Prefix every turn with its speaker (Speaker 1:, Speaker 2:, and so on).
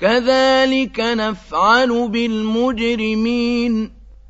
Speaker 1: كذلك نفعل بالمجرمين.